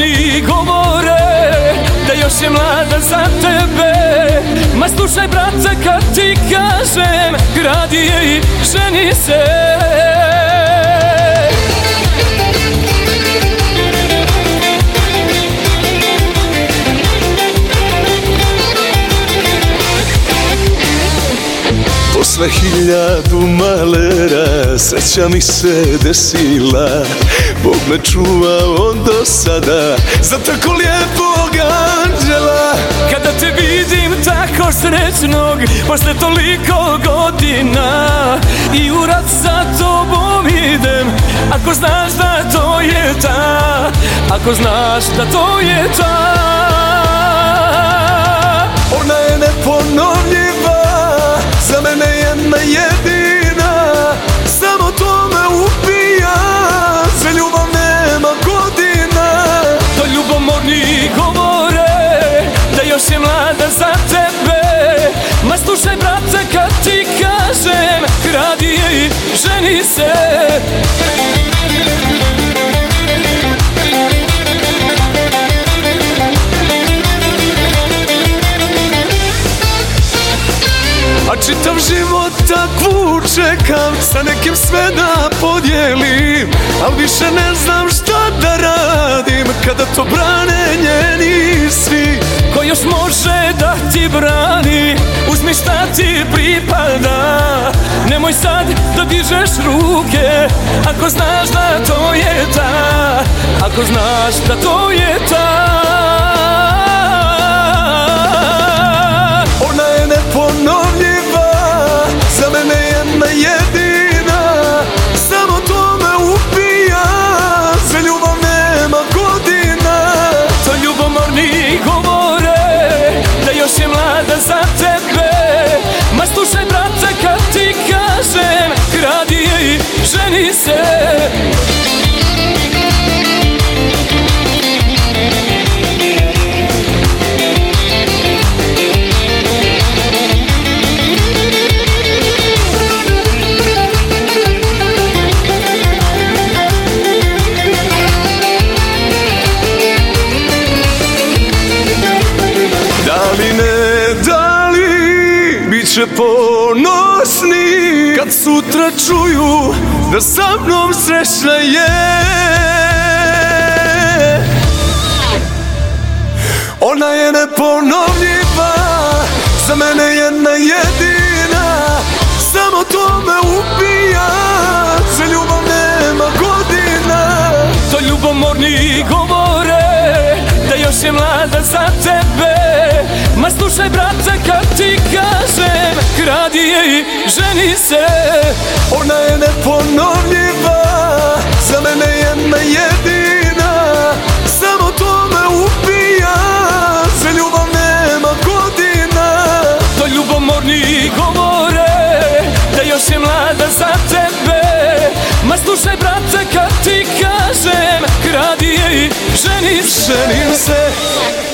morni govore Da još je mlada za tebe. Ma slušaj brate kad ti kažem Gradi je i ženi se Posle hiljadu malera Sreća mi se desila. Bog me čuvao do sada Za tako lijepog anđela. Kada te vidim tako srećnog Posle toliko godina I u rad za tobom idem. Ako znaš da to je ta Ako znaš da to je ta. Ona je neponovljiva i ženi se A čitav život takvu čekam Sa nekim sve da podijelim. Al više ne znam šta da radim Kada to brane njeni svi. Ko još može da ti brani? Uzmi šta ti pripada Nemoj sad da dižeš ruke Ako znaš da to je ta Ako znaš da to se će ponosni. Kad sutra čuju Da sa mnom srećna je. Ona je neponovljiva Za mene jedna jedina Samo to me ubija. Za ljubav nema godina To ljubomorni govore Da još je mlada za tebe. Ma slušaj brate kad ti kažem Kradi je i ženi se. Ona je neponovljiva Za mene jedna jedina. Samo to me ubija Za ljubav nema godina. To ljubomorni govore Da još je mlada za tebe. Ma slušaj brate kad ti kažem Kradi i ženim, ženim se.